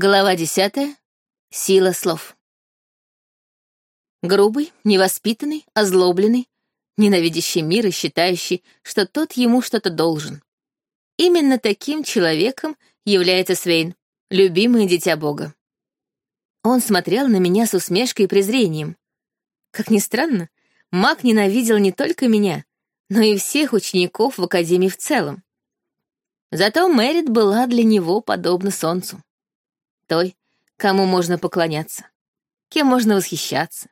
Глава десятая. Сила слов. Грубый, невоспитанный, озлобленный, ненавидящий мир и считающий, что тот ему что-то должен. Именно таким человеком является Свейн, любимое дитя Бога. Он смотрел на меня с усмешкой и презрением. Как ни странно, маг ненавидел не только меня, но и всех учеников в Академии в целом. Зато Мэрит была для него подобна солнцу той, кому можно поклоняться, кем можно восхищаться,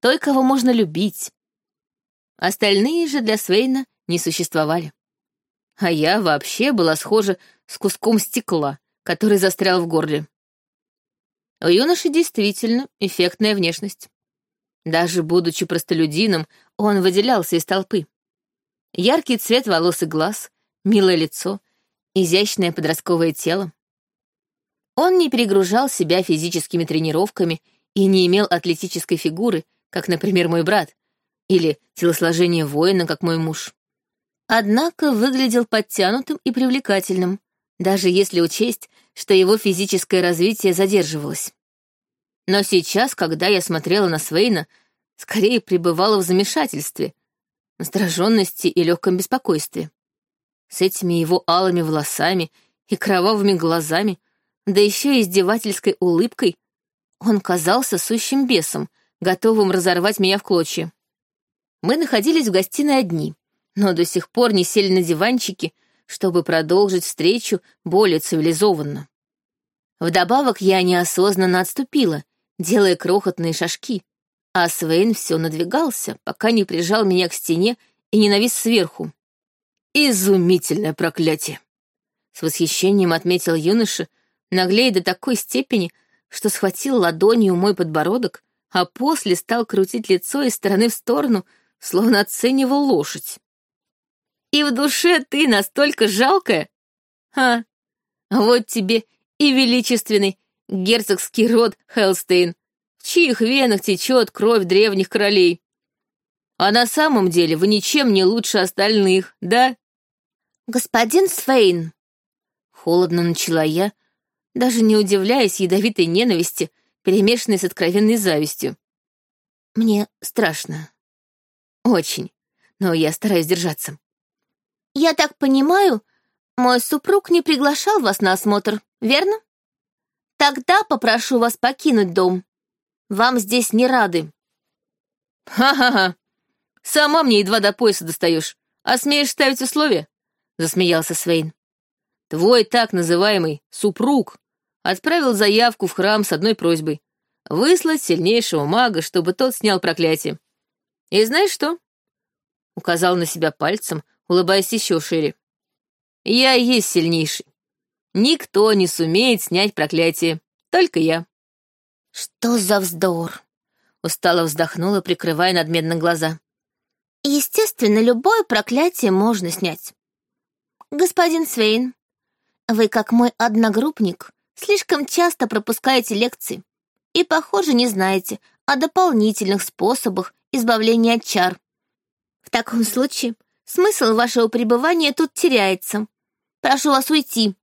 той, кого можно любить. Остальные же для Свейна не существовали. А я вообще была схожа с куском стекла, который застрял в горле. У юноши действительно эффектная внешность. Даже будучи простолюдином, он выделялся из толпы. Яркий цвет волос и глаз, милое лицо, изящное подростковое тело. Он не перегружал себя физическими тренировками и не имел атлетической фигуры, как, например, мой брат, или телосложение воина, как мой муж. Однако выглядел подтянутым и привлекательным, даже если учесть, что его физическое развитие задерживалось. Но сейчас, когда я смотрела на Свейна, скорее пребывала в замешательстве, настороженности и легком беспокойстве. С этими его алыми волосами и кровавыми глазами — да еще издевательской улыбкой, он казался сущим бесом, готовым разорвать меня в клочья. Мы находились в гостиной одни, но до сих пор не сели на диванчики, чтобы продолжить встречу более цивилизованно. Вдобавок я неосознанно отступила, делая крохотные шажки, а Свейн все надвигался, пока не прижал меня к стене и не навис сверху. «Изумительное проклятие!» С восхищением отметил юноша, наглея до такой степени, что схватил ладонью мой подбородок, а после стал крутить лицо из стороны в сторону, словно оценивал лошадь. «И в душе ты настолько жалкая? А, вот тебе и величественный герцогский род Хелстейн, в чьих венах течет кровь древних королей. А на самом деле вы ничем не лучше остальных, да?» «Господин Свейн», — холодно начала я, даже не удивляясь ядовитой ненависти, перемешанной с откровенной завистью. Мне страшно. Очень. Но я стараюсь держаться. Я так понимаю, мой супруг не приглашал вас на осмотр, верно? Тогда попрошу вас покинуть дом. Вам здесь не рады. Ха-ха-ха. Сама мне едва до пояса достаешь. А смеешь ставить условия? Засмеялся Свейн. Твой так называемый супруг отправил заявку в храм с одной просьбой — выслать сильнейшего мага, чтобы тот снял проклятие. И знаешь что? Указал на себя пальцем, улыбаясь еще шире. Я и есть сильнейший. Никто не сумеет снять проклятие, только я. Что за вздор? Устало вздохнула, прикрывая надменно глаза. Естественно, любое проклятие можно снять. Господин Свейн, вы, как мой одногруппник, слишком часто пропускаете лекции и, похоже, не знаете о дополнительных способах избавления от чар. В таком случае смысл вашего пребывания тут теряется. Прошу вас уйти».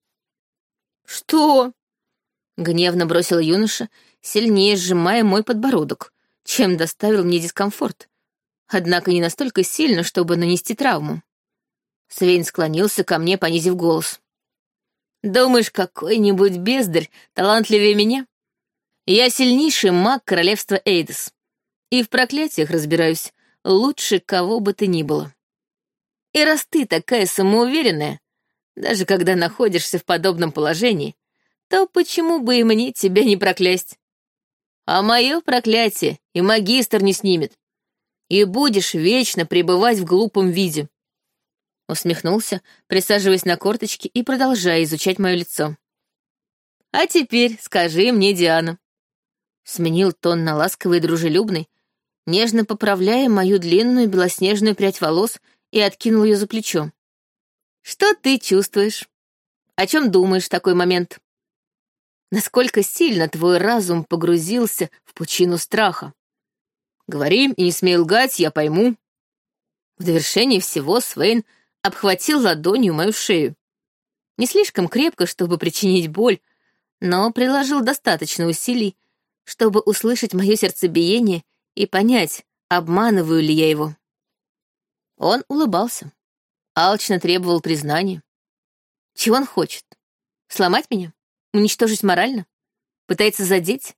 «Что?» — гневно бросил юноша, сильнее сжимая мой подбородок, чем доставил мне дискомфорт. Однако не настолько сильно, чтобы нанести травму. Свейн склонился ко мне, понизив голос. Думаешь, какой-нибудь бездарь талантливее меня? Я сильнейший маг королевства Эйдес. И в проклятиях разбираюсь лучше кого бы то ни было. И раз ты такая самоуверенная, даже когда находишься в подобном положении, то почему бы и мне тебя не проклясть? А мое проклятие и магистр не снимет. И будешь вечно пребывать в глупом виде усмехнулся, присаживаясь на корточки и продолжая изучать мое лицо. «А теперь скажи мне, Диана». Сменил тон на ласковый и дружелюбный, нежно поправляя мою длинную белоснежную прядь волос и откинул ее за плечо. «Что ты чувствуешь? О чем думаешь в такой момент? Насколько сильно твой разум погрузился в пучину страха? Говори и не смей лгать, я пойму». В довершении всего Свейн обхватил ладонью мою шею. Не слишком крепко, чтобы причинить боль, но приложил достаточно усилий, чтобы услышать мое сердцебиение и понять, обманываю ли я его. Он улыбался, алчно требовал признания. Чего он хочет? Сломать меня? Уничтожить морально? Пытается задеть?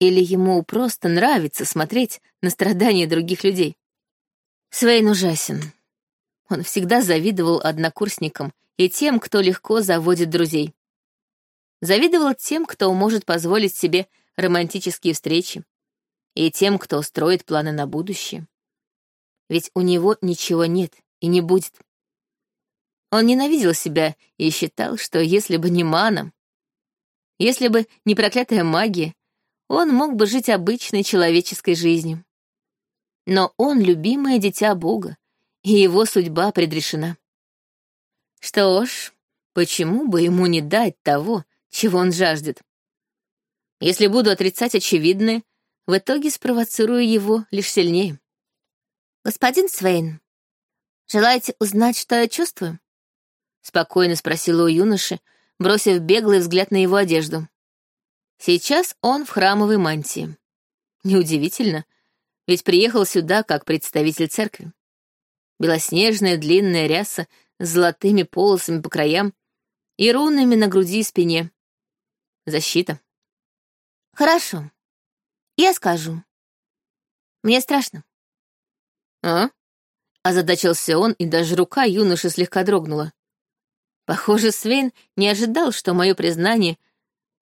Или ему просто нравится смотреть на страдания других людей? Свейн ужасен. Он всегда завидовал однокурсникам и тем, кто легко заводит друзей. Завидовал тем, кто может позволить себе романтические встречи, и тем, кто строит планы на будущее. Ведь у него ничего нет и не будет. Он ненавидел себя и считал, что если бы не мана, если бы не проклятая магия, он мог бы жить обычной человеческой жизнью. Но он любимое дитя Бога, и его судьба предрешена. Что ж, почему бы ему не дать того, чего он жаждет? Если буду отрицать очевидное, в итоге спровоцирую его лишь сильнее. «Господин Свейн, желаете узнать, что я чувствую?» Спокойно спросила у юноши, бросив беглый взгляд на его одежду. Сейчас он в храмовой мантии. Неудивительно, ведь приехал сюда как представитель церкви. Белоснежная длинная ряса с золотыми полосами по краям и рунами на груди и спине. Защита. Хорошо. Я скажу. Мне страшно. А? Озадачился он, и даже рука юноши слегка дрогнула. Похоже, Свейн не ожидал, что мое признание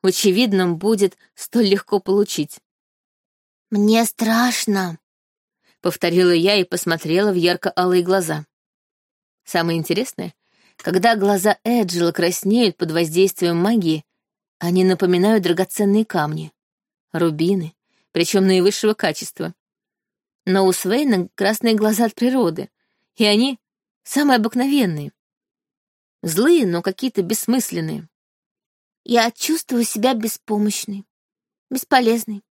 в очевидном будет столь легко получить. «Мне страшно», — повторила я и посмотрела в ярко-алые глаза. Самое интересное, когда глаза Эджела краснеют под воздействием магии, они напоминают драгоценные камни, рубины, причем наивысшего качества. Но у Свейна красные глаза от природы, и они самые обыкновенные. Злые, но какие-то бессмысленные. Я чувствую себя беспомощной, бесполезной,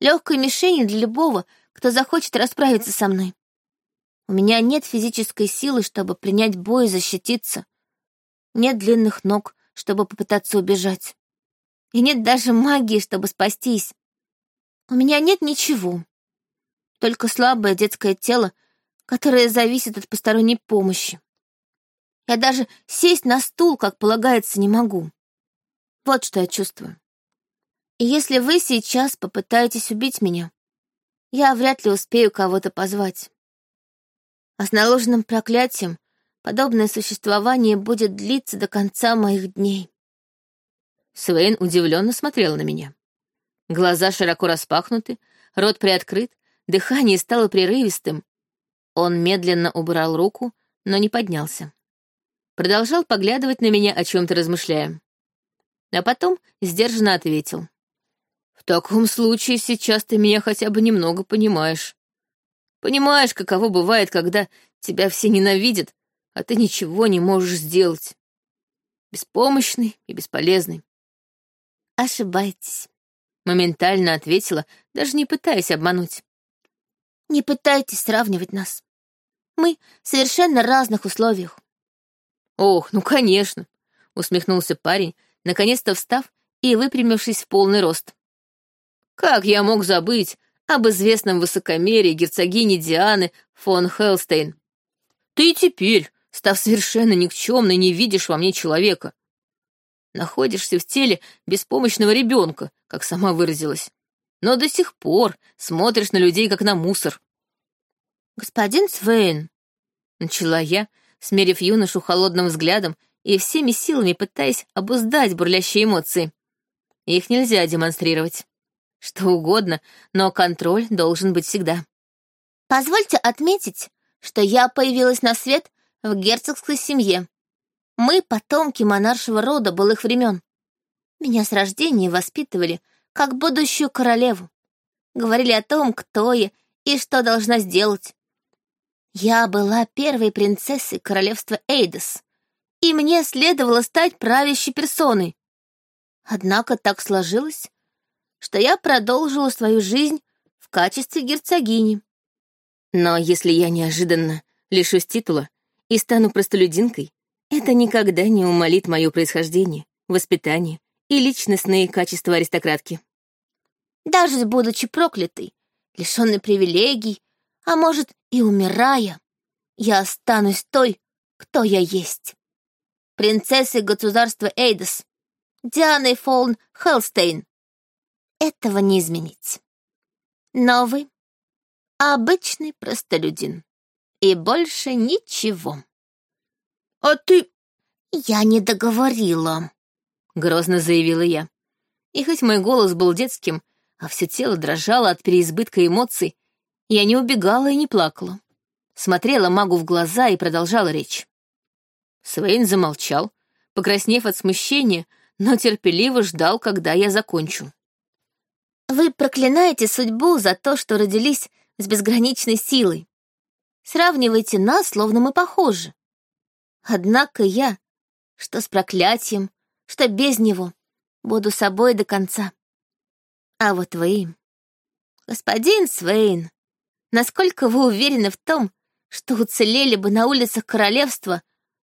легкой мишенью для любого, кто захочет расправиться со мной. У меня нет физической силы, чтобы принять бой и защититься. Нет длинных ног, чтобы попытаться убежать. И нет даже магии, чтобы спастись. У меня нет ничего. Только слабое детское тело, которое зависит от посторонней помощи. Я даже сесть на стул, как полагается, не могу. Вот что я чувствую. И если вы сейчас попытаетесь убить меня, я вряд ли успею кого-то позвать. А с наложенным проклятием подобное существование будет длиться до конца моих дней. Свейн удивленно смотрел на меня. Глаза широко распахнуты, рот приоткрыт, дыхание стало прерывистым. Он медленно убрал руку, но не поднялся. Продолжал поглядывать на меня, о чем-то размышляя а потом сдержанно ответил. «В таком случае сейчас ты меня хотя бы немного понимаешь. Понимаешь, каково бывает, когда тебя все ненавидят, а ты ничего не можешь сделать. Беспомощный и бесполезный». «Ошибаетесь», — моментально ответила, даже не пытаясь обмануть. «Не пытайтесь сравнивать нас. Мы в совершенно разных условиях». «Ох, ну конечно», — усмехнулся парень, наконец-то встав и выпрямившись в полный рост. Как я мог забыть об известном высокомерии герцогини Дианы фон Хелстейн? Ты теперь, став совершенно никчемной, не видишь во мне человека. Находишься в теле беспомощного ребенка, как сама выразилась, но до сих пор смотришь на людей, как на мусор. «Господин Свейн», — начала я, смерив юношу холодным взглядом и всеми силами пытаясь обуздать бурлящие эмоции. Их нельзя демонстрировать. Что угодно, но контроль должен быть всегда. Позвольте отметить, что я появилась на свет в герцогской семье. Мы потомки монаршего рода былых времен. Меня с рождения воспитывали как будущую королеву. Говорили о том, кто я и что должна сделать. Я была первой принцессой королевства Эйдос и мне следовало стать правящей персоной. Однако так сложилось, что я продолжила свою жизнь в качестве герцогини. Но если я неожиданно лишусь титула и стану простолюдинкой, это никогда не умолит мое происхождение, воспитание и личностные качества аристократки. Даже будучи проклятой, лишенной привилегий, а может и умирая, я останусь той, кто я есть. Принцессой государства Эйдос, Дианой Фолн Хелстейн. Этого не изменить. Но вы — обычный простолюдин. И больше ничего. А ты... Я не договорила, — грозно заявила я. И хоть мой голос был детским, а все тело дрожало от переизбытка эмоций, я не убегала и не плакала. Смотрела магу в глаза и продолжала речь. Свейн замолчал, покраснев от смущения, но терпеливо ждал, когда я закончу. «Вы проклинаете судьбу за то, что родились с безграничной силой. Сравниваете нас, словно мы похожи. Однако я, что с проклятием, что без него, буду собой до конца. А вот вы, господин Свейн, насколько вы уверены в том, что уцелели бы на улицах королевства,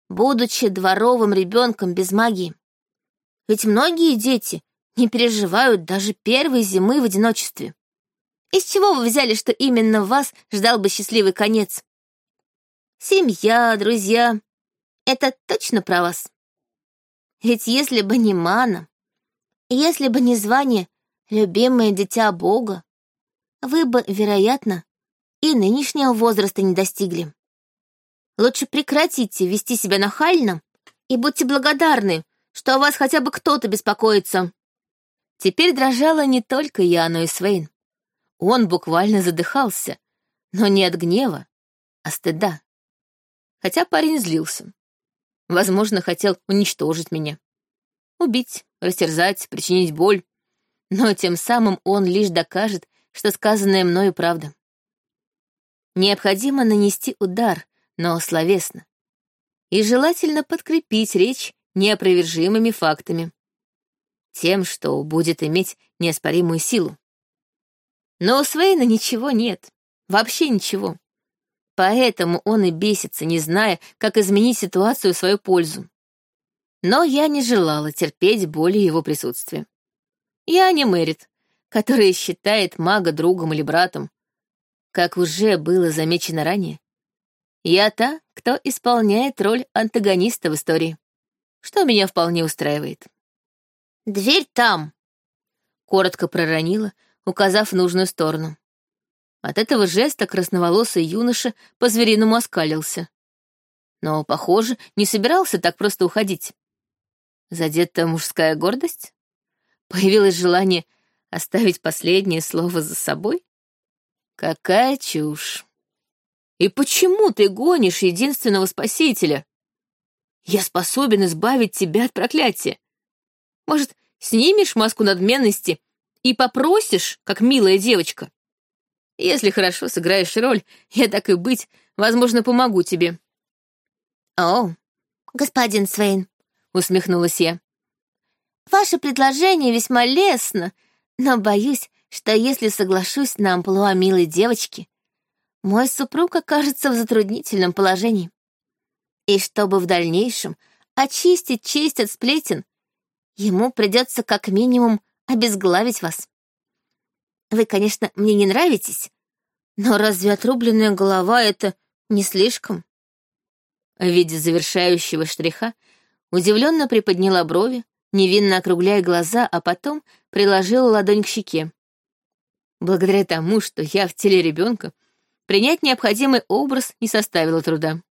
будучи дворовым ребенком без магии? Ведь многие дети не переживают даже первой зимы в одиночестве. Из чего вы взяли, что именно вас ждал бы счастливый конец? Семья, друзья — это точно про вас. Ведь если бы не мана, если бы не звание любимое дитя Бога, вы бы, вероятно, и нынешнего возраста не достигли. Лучше прекратите вести себя нахально и будьте благодарны, что о вас хотя бы кто-то беспокоится. Теперь дрожала не только я, но и Свейн. Он буквально задыхался, но не от гнева, а стыда. Хотя парень злился. Возможно, хотел уничтожить меня. Убить, растерзать, причинить боль но тем самым он лишь докажет, что сказанное мною правда. Необходимо нанести удар, но словесно. И желательно подкрепить речь неопровержимыми фактами. Тем, что будет иметь неоспоримую силу. Но у Свейна ничего нет, вообще ничего. Поэтому он и бесится, не зная, как изменить ситуацию в свою пользу. Но я не желала терпеть боли его присутствия. Я не Мэрит, которая считает мага другом или братом. Как уже было замечено ранее, я та, кто исполняет роль антагониста в истории, что меня вполне устраивает. «Дверь там!» — коротко проронила, указав нужную сторону. От этого жеста красноволосый юноша по-звериному оскалился. Но, похоже, не собирался так просто уходить. Задета мужская гордость? Появилось желание оставить последнее слово за собой? Какая чушь. И почему ты гонишь единственного спасителя? Я способен избавить тебя от проклятия. Может, снимешь маску надменности и попросишь, как милая девочка? Если хорошо сыграешь роль, я так и быть, возможно, помогу тебе. О, господин Свейн, усмехнулась я. Ваше предложение весьма лестно, но боюсь, что если соглашусь на амплуа милой девочки, мой супруг окажется в затруднительном положении. И чтобы в дальнейшем очистить честь от сплетен, ему придется как минимум обезглавить вас. Вы, конечно, мне не нравитесь, но разве отрубленная голова — это не слишком? В виде завершающего штриха удивленно приподняла брови, невинно округляя глаза, а потом приложила ладонь к щеке. Благодаря тому, что я в теле ребенка, принять необходимый образ не составило труда.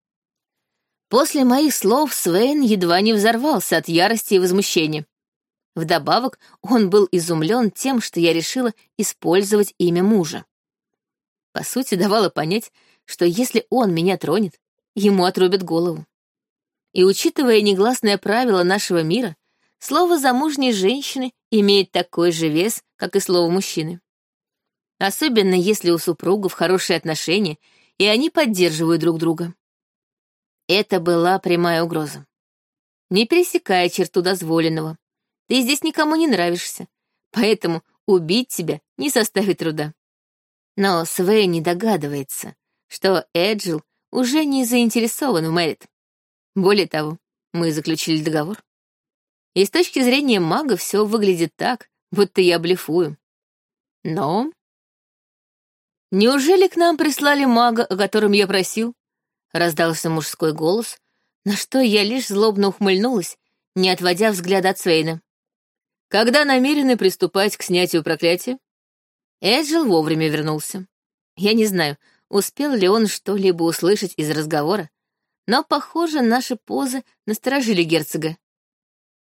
После моих слов Свейн едва не взорвался от ярости и возмущения. Вдобавок, он был изумлен тем, что я решила использовать имя мужа. По сути, давала понять, что если он меня тронет, ему отрубят голову. И учитывая негласное правило нашего мира, Слово замужней женщины имеет такой же вес, как и слово мужчины. Особенно если у супругов хорошие отношения, и они поддерживают друг друга. Это была прямая угроза. Не пересекая черту дозволенного. Ты здесь никому не нравишься, поэтому убить тебя не составит труда. Но Свей не догадывается, что Эджил уже не заинтересован в Мэрит. Более того, мы заключили договор. И с точки зрения мага все выглядит так, будто я блефую. Но... «Неужели к нам прислали мага, о котором я просил?» — раздался мужской голос, на что я лишь злобно ухмыльнулась, не отводя взгляд от Свейна. «Когда намерены приступать к снятию проклятия?» Эджил вовремя вернулся. Я не знаю, успел ли он что-либо услышать из разговора, но, похоже, наши позы насторожили герцога.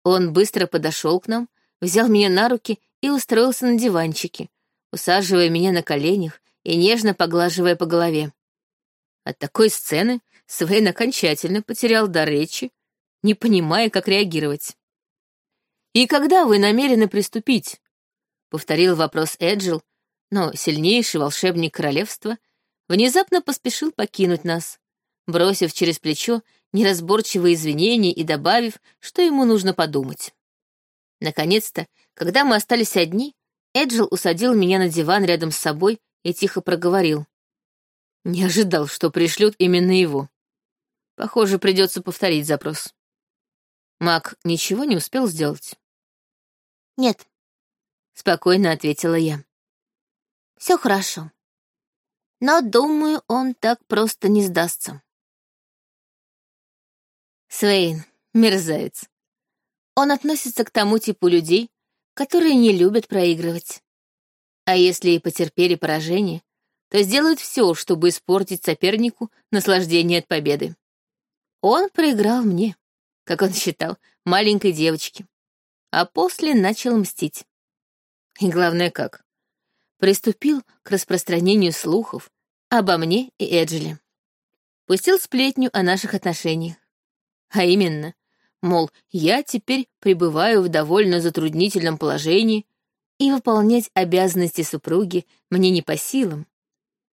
Он быстро подошел к нам, взял меня на руки и устроился на диванчике, усаживая меня на коленях и нежно поглаживая по голове. От такой сцены Свейн окончательно потерял дар речи, не понимая, как реагировать. «И когда вы намерены приступить?» — повторил вопрос Эджил, но сильнейший волшебник королевства внезапно поспешил покинуть нас, бросив через плечо неразборчивые извинения и добавив, что ему нужно подумать. Наконец-то, когда мы остались одни, Эджил усадил меня на диван рядом с собой и тихо проговорил. Не ожидал, что пришлют именно его. Похоже, придется повторить запрос. Мак ничего не успел сделать? Нет, спокойно ответила я. Все хорошо. Но, думаю, он так просто не сдастся. Свейн, мерзавец. Он относится к тому типу людей, которые не любят проигрывать. А если и потерпели поражение, то сделают все, чтобы испортить сопернику наслаждение от победы. Он проиграл мне, как он считал, маленькой девочке, а после начал мстить. И главное как? Приступил к распространению слухов обо мне и Эджеле. Пустил сплетню о наших отношениях. А именно, мол, я теперь пребываю в довольно затруднительном положении, и выполнять обязанности супруги мне не по силам.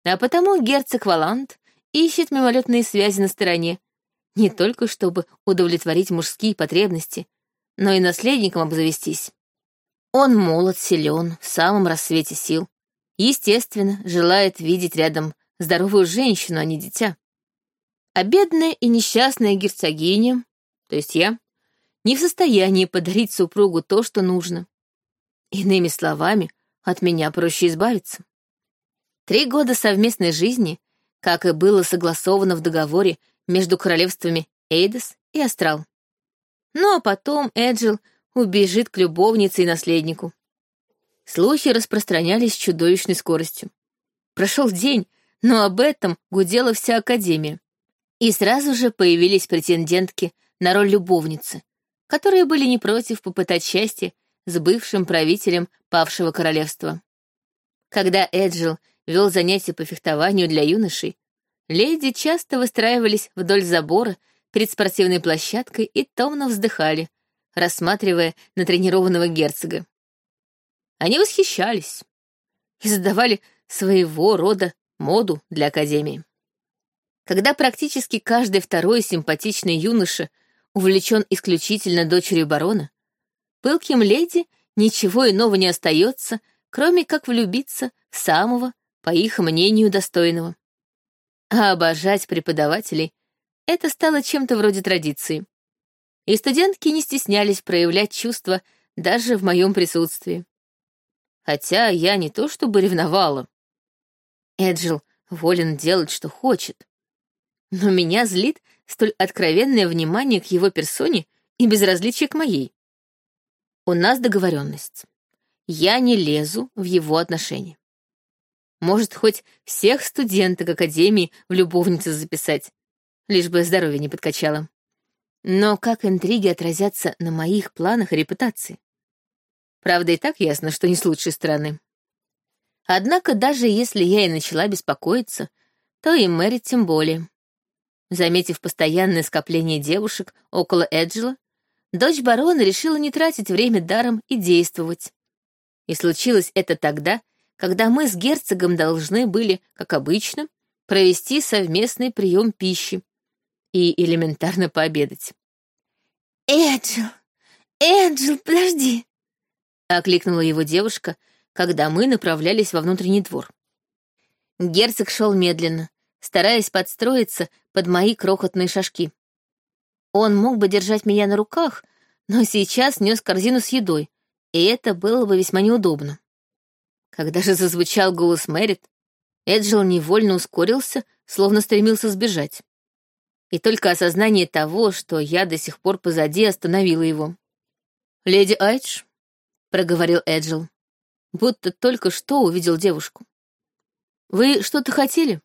А потому герцог Валант ищет мимолетные связи на стороне, не только чтобы удовлетворить мужские потребности, но и наследником обзавестись. Он молод, силен, в самом рассвете сил. Естественно, желает видеть рядом здоровую женщину, а не дитя. А бедная и несчастная герцогиня, то есть я, не в состоянии подарить супругу то, что нужно. Иными словами, от меня проще избавиться. Три года совместной жизни, как и было согласовано в договоре между королевствами Эйдес и Астрал. Ну а потом Эджил убежит к любовнице и наследнику. Слухи распространялись с чудовищной скоростью. Прошел день, но об этом гудела вся Академия. И сразу же появились претендентки на роль любовницы, которые были не против попытать счастье с бывшим правителем павшего королевства. Когда Эджил вел занятия по фехтованию для юношей, леди часто выстраивались вдоль забора перед спортивной площадкой и томно вздыхали, рассматривая натренированного герцога. Они восхищались и задавали своего рода моду для Академии. Когда практически каждый второй симпатичный юноша увлечен исключительно дочерью барона, пылким леди ничего иного не остается, кроме как влюбиться в самого, по их мнению, достойного. А обожать преподавателей — это стало чем-то вроде традиции. И студентки не стеснялись проявлять чувства даже в моем присутствии. Хотя я не то чтобы ревновала. Эджил волен делать, что хочет. Но меня злит столь откровенное внимание к его персоне и безразличие к моей. У нас договоренность. Я не лезу в его отношения. Может, хоть всех студенток Академии в любовницы записать, лишь бы здоровье не подкачало. Но как интриги отразятся на моих планах и репутации? Правда, и так ясно, что не с лучшей стороны. Однако, даже если я и начала беспокоиться, то и Мэри тем более. Заметив постоянное скопление девушек около Эджела, дочь барона решила не тратить время даром и действовать. И случилось это тогда, когда мы с герцогом должны были, как обычно, провести совместный прием пищи и элементарно пообедать. «Эджил! Эджил, подожди!» — окликнула его девушка, когда мы направлялись во внутренний двор. Герцог шел медленно, стараясь подстроиться под мои крохотные шажки. Он мог бы держать меня на руках, но сейчас нес корзину с едой, и это было бы весьма неудобно. Когда же зазвучал голос Мэрит, Эджил невольно ускорился, словно стремился сбежать. И только осознание того, что я до сих пор позади, остановило его. «Леди Айдж», — проговорил Эджил, будто только что увидел девушку. «Вы что-то хотели?»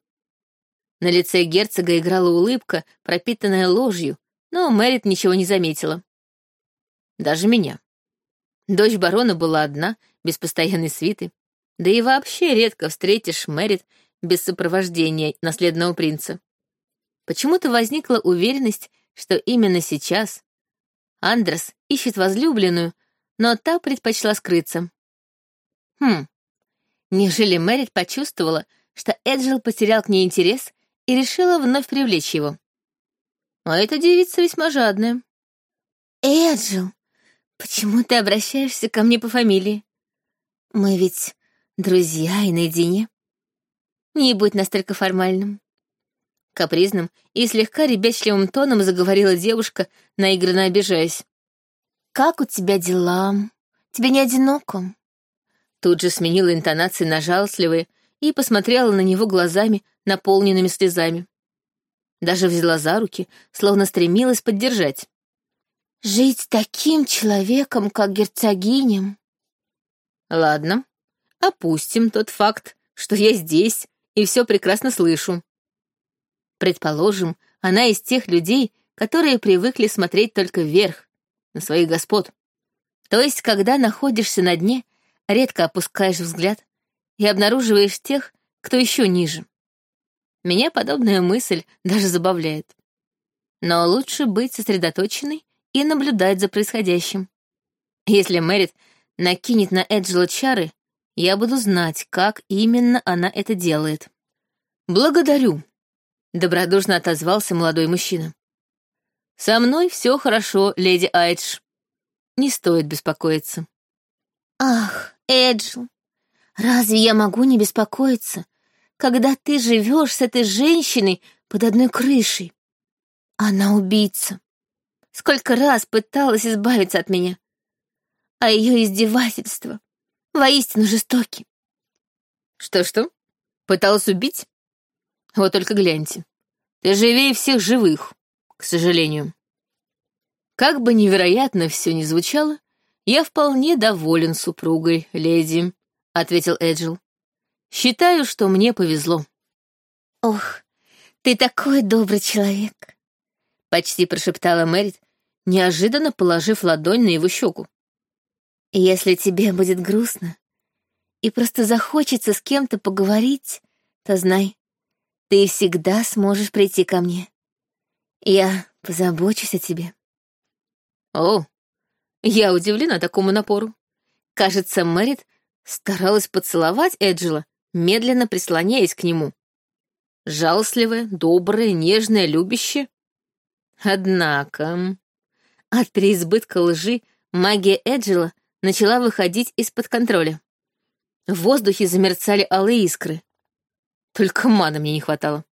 На лице герцога играла улыбка, пропитанная ложью, но Мэрит ничего не заметила. Даже меня. Дочь барона была одна, без постоянной свиты. Да и вообще редко встретишь Мэрит без сопровождения наследного принца. Почему-то возникла уверенность, что именно сейчас Андрес ищет возлюбленную, но та предпочла скрыться. Хм, неужели Мэрит почувствовала, что Эджил потерял к ней интерес и решила вновь привлечь его? А эта девица весьма жадная. Эджил, почему ты обращаешься ко мне по фамилии? Мы ведь друзья и наедине. Не будь настолько формальным. Капризным и слегка ребячливым тоном заговорила девушка, наигранно обижаясь. «Как у тебя дела? Тебе не одиноко?» Тут же сменила интонации на жалостливые и посмотрела на него глазами, наполненными слезами. Даже взяла за руки, словно стремилась поддержать. «Жить таким человеком, как герцогиням?» «Ладно, опустим тот факт, что я здесь и все прекрасно слышу. Предположим, она из тех людей, которые привыкли смотреть только вверх, на своих господ. То есть, когда находишься на дне, редко опускаешь взгляд и обнаруживаешь тех, кто еще ниже. Меня подобная мысль даже забавляет. Но лучше быть сосредоточенной и наблюдать за происходящим. Если Мэрит накинет на Эджела чары, я буду знать, как именно она это делает. «Благодарю», — добродушно отозвался молодой мужчина. «Со мной все хорошо, леди Айдж. Не стоит беспокоиться». «Ах, Эджил, разве я могу не беспокоиться, когда ты живешь с этой женщиной под одной крышей? Она убийца. Сколько раз пыталась избавиться от меня. А ее издевательства воистину жестоки. Что-что? Пыталась убить? Вот только гляньте. Ты живее всех живых, к сожалению. Как бы невероятно все ни звучало, я вполне доволен супругой, леди, — ответил Эджил. Считаю, что мне повезло. Ох, ты такой добрый человек, — почти прошептала Мэрит, неожиданно положив ладонь на его щеку. Если тебе будет грустно и просто захочется с кем-то поговорить, то знай, ты всегда сможешь прийти ко мне. Я позабочусь о тебе. О, я удивлена такому напору. Кажется, Мэрит старалась поцеловать Эджела, медленно прислоняясь к нему. Жалостливая, добрая, нежная, любящая. Однако... От переизбытка лжи магия Эджела — начала выходить из-под контроля. В воздухе замерцали алые искры. Только мана мне не хватало.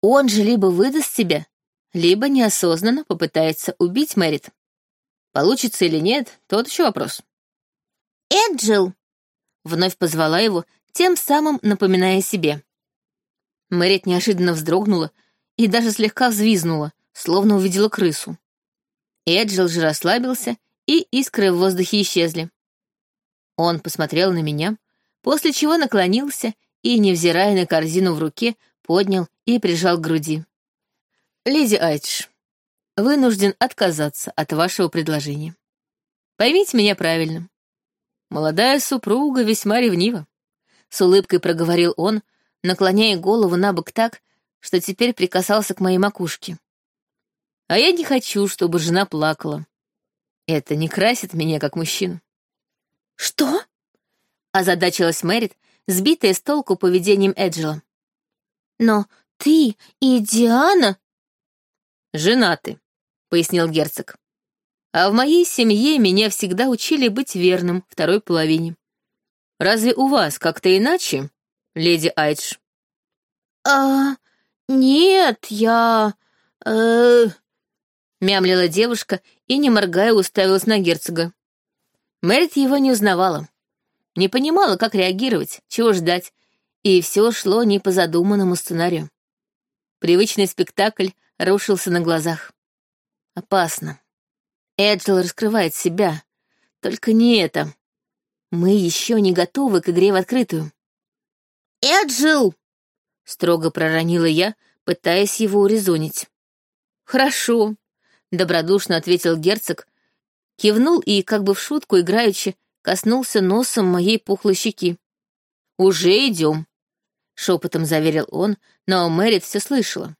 Он же либо выдаст себя, либо неосознанно попытается убить Мэрит. Получится или нет, тот еще вопрос. «Эджил!» — вновь позвала его, тем самым напоминая себе. Мэрит неожиданно вздрогнула и даже слегка взвизнула, словно увидела крысу. Эджил же расслабился и искры в воздухе исчезли. Он посмотрел на меня, после чего наклонился и, невзирая на корзину в руке, поднял и прижал к груди. «Леди Айдж, вынужден отказаться от вашего предложения. Поймите меня правильно. Молодая супруга весьма ревнива», — с улыбкой проговорил он, наклоняя голову на бок так, что теперь прикасался к моей макушке. «А я не хочу, чтобы жена плакала. Это не красит меня как мужчину. Что? Озадачилась Мэрит, сбитая с толку поведением Эджела. Но ты и Диана... Женаты, пояснил герцог. А в моей семье меня всегда учили быть верным второй половине. Разве у вас как-то иначе, леди Айдж? А, нет, я... Э... Мямлила девушка и, не моргая, уставилась на герцога. Мэрит его не узнавала. Не понимала, как реагировать, чего ждать, и все шло не по задуманному сценарию. Привычный спектакль рушился на глазах. Опасно. Эджил раскрывает себя. Только не это. Мы еще не готовы к игре в открытую. «Эджил!» — строго проронила я, пытаясь его урезонить. «Хорошо», — добродушно ответил герцог, кивнул и, как бы в шутку играючи, коснулся носом моей пухлой щеки. «Уже идем», — шепотом заверил он, но Мэрит все слышала.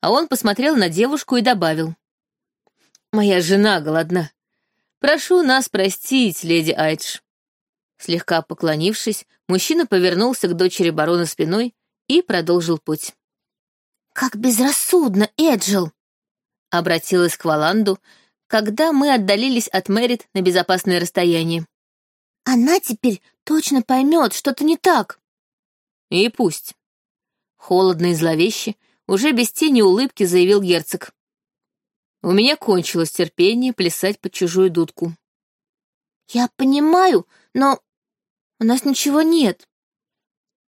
А он посмотрел на девушку и добавил. «Моя жена голодна. Прошу нас простить, леди Айдж». Слегка поклонившись, мужчина повернулся к дочери барона спиной и продолжил путь. «Как безрассудно, Эджил!» Обратилась к Валанду, когда мы отдалились от Мэрит на безопасное расстояние. «Она теперь точно поймет, что-то не так». «И пусть». Холодно и зловеще, уже без тени улыбки заявил герцог. У меня кончилось терпение плясать под чужую дудку. «Я понимаю, но у нас ничего нет».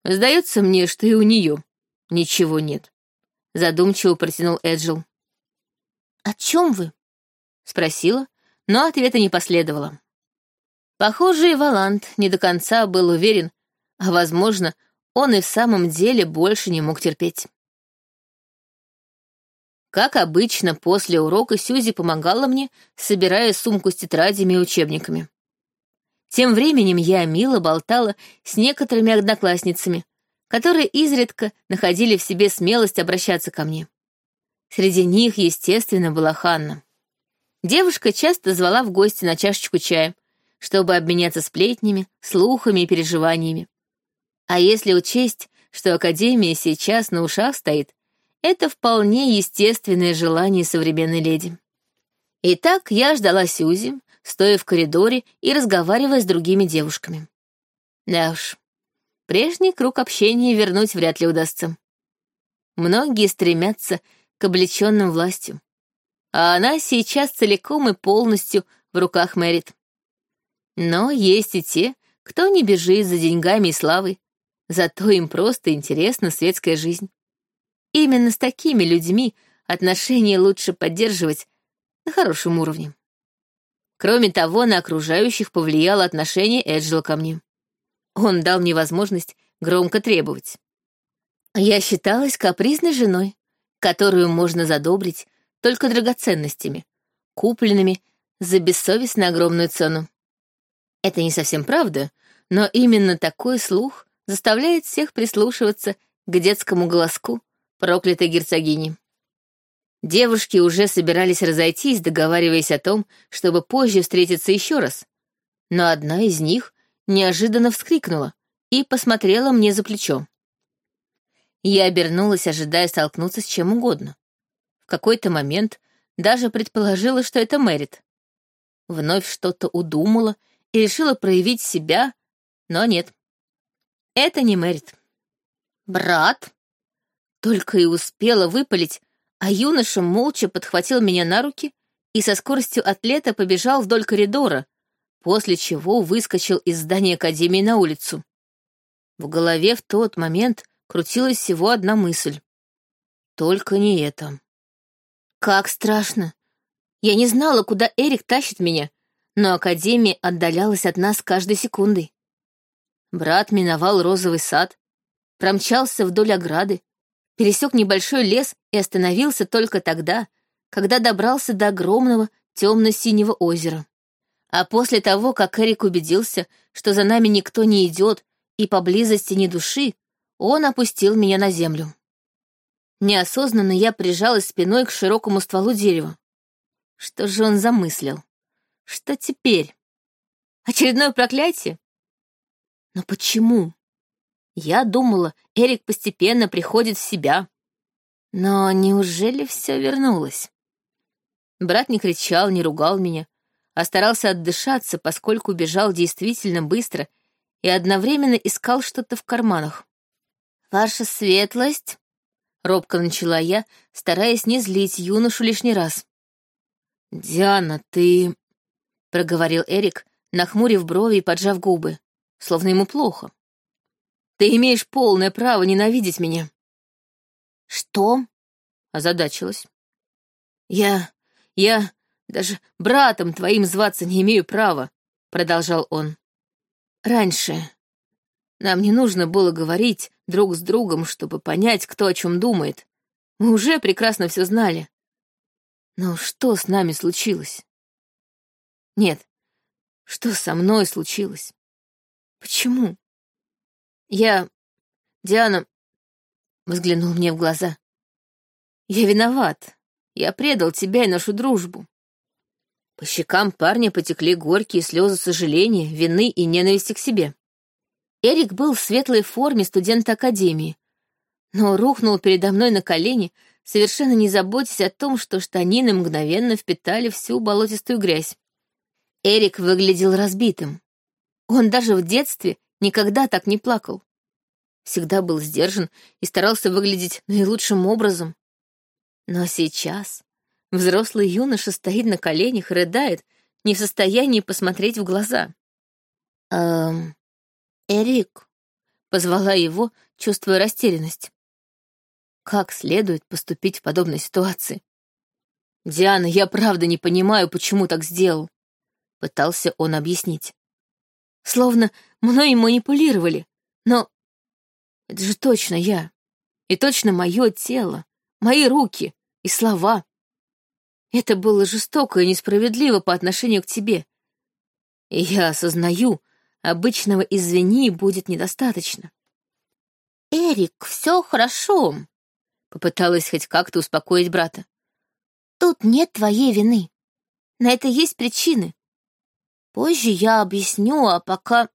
«Сдается мне, что и у нее ничего нет», — задумчиво протянул Эджил. «О чем вы?» — спросила, но ответа не последовало. Похоже, и Валант не до конца был уверен, а, возможно, он и в самом деле больше не мог терпеть. Как обычно, после урока Сюзи помогала мне, собирая сумку с тетрадями и учебниками. Тем временем я мило болтала с некоторыми одноклассницами, которые изредка находили в себе смелость обращаться ко мне. Среди них, естественно, была Ханна. Девушка часто звала в гости на чашечку чая, чтобы обменяться сплетнями, слухами и переживаниями. А если учесть, что Академия сейчас на ушах стоит, это вполне естественное желание современной леди. Итак, я ждала Сюзи, стоя в коридоре и разговаривая с другими девушками. Да уж, прежний круг общения вернуть вряд ли удастся. Многие стремятся к облеченным властью. А она сейчас целиком и полностью в руках Мэрит. Но есть и те, кто не бежит за деньгами и славой, зато им просто интересна светская жизнь. Именно с такими людьми отношения лучше поддерживать на хорошем уровне. Кроме того, на окружающих повлияло отношение Эджела ко мне. Он дал мне возможность громко требовать. Я считалась капризной женой, которую можно задобрить только драгоценностями, купленными за бессовестно огромную цену. Это не совсем правда, но именно такой слух заставляет всех прислушиваться к детскому голоску проклятой герцогини. Девушки уже собирались разойтись, договариваясь о том, чтобы позже встретиться еще раз. Но одна из них неожиданно вскрикнула и посмотрела мне за плечо. Я обернулась, ожидая столкнуться с чем угодно. В какой-то момент даже предположила, что это Мэрит. Вновь что-то удумала и решила проявить себя, но нет. Это не Мэрит. «Брат?» Только и успела выпалить, а юноша молча подхватил меня на руки и со скоростью атлета побежал вдоль коридора, после чего выскочил из здания Академии на улицу. В голове в тот момент крутилась всего одна мысль. Только не это. Как страшно. Я не знала, куда Эрик тащит меня, но Академия отдалялась от нас каждой секундой. Брат миновал розовый сад, промчался вдоль ограды, пересек небольшой лес и остановился только тогда, когда добрался до огромного темно-синего озера. А после того, как Эрик убедился, что за нами никто не идет и поблизости ни души, он опустил меня на землю. Неосознанно я прижалась спиной к широкому стволу дерева. Что же он замыслил? Что теперь? Очередное проклятие? Но почему? Я думала, Эрик постепенно приходит в себя. Но неужели все вернулось? Брат не кричал, не ругал меня, а старался отдышаться, поскольку бежал действительно быстро и одновременно искал что-то в карманах. «Ваша светлость», — робко начала я, стараясь не злить юношу лишний раз. «Диана, ты...» — проговорил Эрик, нахмурив брови и поджав губы, словно ему плохо. «Ты имеешь полное право ненавидеть меня». «Что?» — озадачилась. «Я... я даже братом твоим зваться не имею права», — продолжал он. «Раньше нам не нужно было говорить друг с другом, чтобы понять, кто о чем думает. Мы уже прекрасно все знали. Но что с нами случилось? Нет, что со мной случилось? Почему? Я... Диана взглянул мне в глаза. Я виноват. Я предал тебя и нашу дружбу. По щекам парня потекли горькие слезы сожаления, вины и ненависти к себе. Эрик был в светлой форме студента академии, но рухнул передо мной на колени, совершенно не заботясь о том, что штанины мгновенно впитали всю болотистую грязь. Эрик выглядел разбитым. Он даже в детстве никогда так не плакал. Всегда был сдержан и старался выглядеть наилучшим образом. Но сейчас взрослый юноша стоит на коленях рыдает, не в состоянии посмотреть в глаза. «Эм, Эрик», — позвала его, чувствуя растерянность. Как следует поступить в подобной ситуации? «Диана, я правда не понимаю, почему так сделал», — пытался он объяснить. Словно мной манипулировали, но это же точно я. И точно мое тело, мои руки и слова. Это было жестоко и несправедливо по отношению к тебе. И я осознаю, обычного «извини» будет недостаточно. «Эрик, все хорошо», Попыталась хоть как-то успокоить брата. «Тут нет твоей вины. На это есть причины. Позже я объясню, а пока...»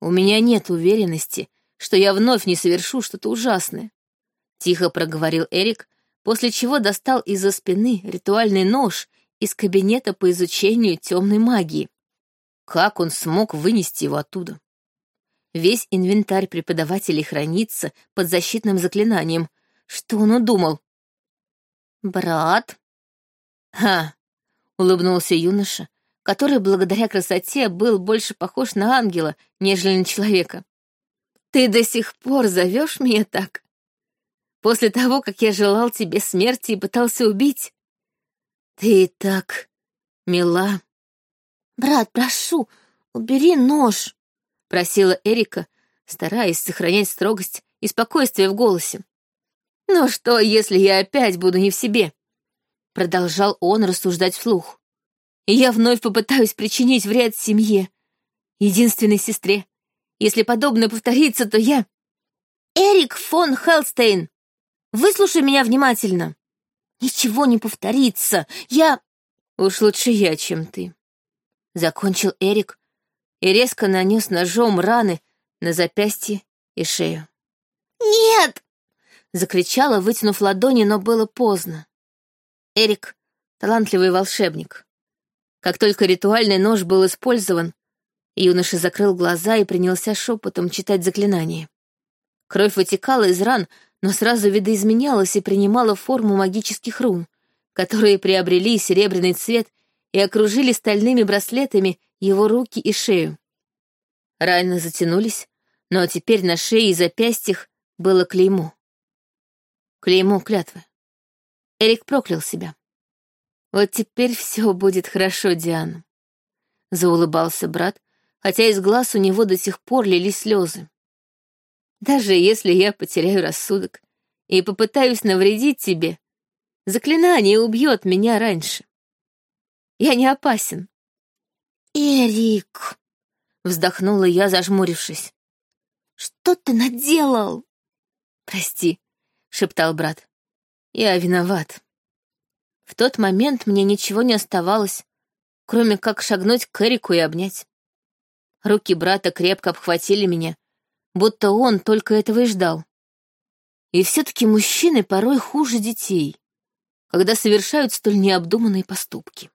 «У меня нет уверенности, что я вновь не совершу что-то ужасное», — тихо проговорил Эрик, после чего достал из-за спины ритуальный нож из кабинета по изучению темной магии. Как он смог вынести его оттуда? Весь инвентарь преподавателей хранится под защитным заклинанием, что он удумал? Брат? Ха, улыбнулся юноша, который благодаря красоте был больше похож на ангела, нежели на человека. Ты до сих пор зовешь меня так? После того, как я желал тебе смерти и пытался убить? Ты так мила. Брат, прошу, убери нож, просила Эрика, стараясь сохранять строгость и спокойствие в голосе. «Ну что, если я опять буду не в себе?» Продолжал он рассуждать вслух. «И я вновь попытаюсь причинить вред семье, единственной сестре. Если подобное повторится, то я...» «Эрик фон Хелстейн, выслушай меня внимательно. Ничего не повторится. Я...» «Уж лучше я, чем ты», — закончил Эрик и резко нанес ножом раны на запястье и шею. «Нет!» Закричала, вытянув ладони, но было поздно. Эрик — талантливый волшебник. Как только ритуальный нож был использован, юноша закрыл глаза и принялся шепотом читать заклинание. Кровь вытекала из ран, но сразу видоизменялась и принимала форму магических рун, которые приобрели серебряный цвет и окружили стальными браслетами его руки и шею. Раны затянулись, но теперь на шее и запястьях было клеймо клеймо клятвы. Эрик проклял себя. «Вот теперь все будет хорошо, Диана», — заулыбался брат, хотя из глаз у него до сих пор лились слезы. «Даже если я потеряю рассудок и попытаюсь навредить тебе, заклинание убьет меня раньше. Я не опасен». «Эрик», — вздохнула я, зажмурившись, — «что ты наделал?» «Прости», — шептал брат. «Я виноват». В тот момент мне ничего не оставалось, кроме как шагнуть к Эрику и обнять. Руки брата крепко обхватили меня, будто он только этого и ждал. И все-таки мужчины порой хуже детей, когда совершают столь необдуманные поступки.